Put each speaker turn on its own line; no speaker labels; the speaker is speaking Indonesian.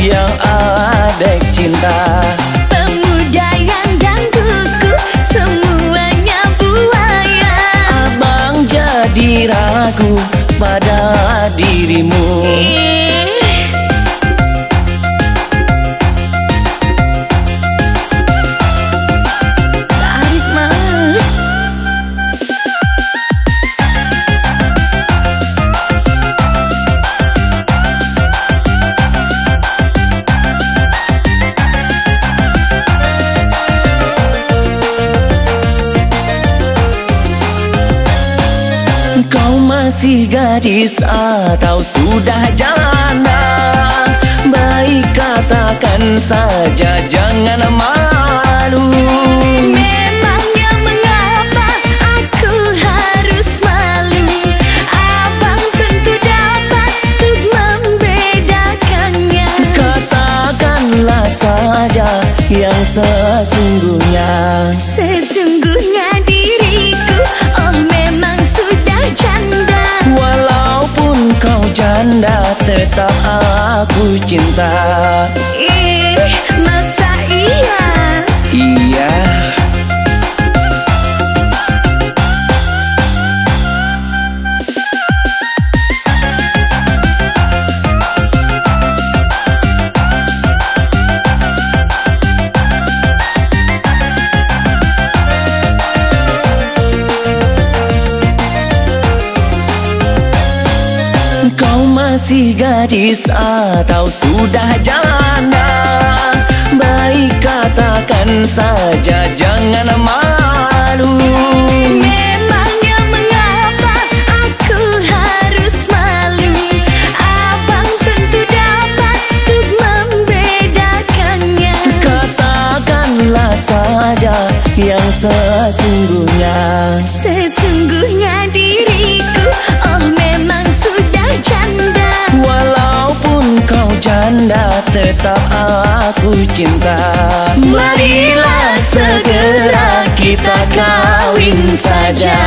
yang adek cinta Kau masih gadis atau sudah janda Baik katakan saja jangan malu cinta Kau masih gadis atau sudah janda Baik katakan saja jangan malu.
Memangnya mengapa aku harus malu? Abang tentu dapat untuk membedakannya.
Katakanlah saja yang sesungguhnya.
Sesungguhnya
kau janda tetap aku cinta. Marilah segera kita kawin saja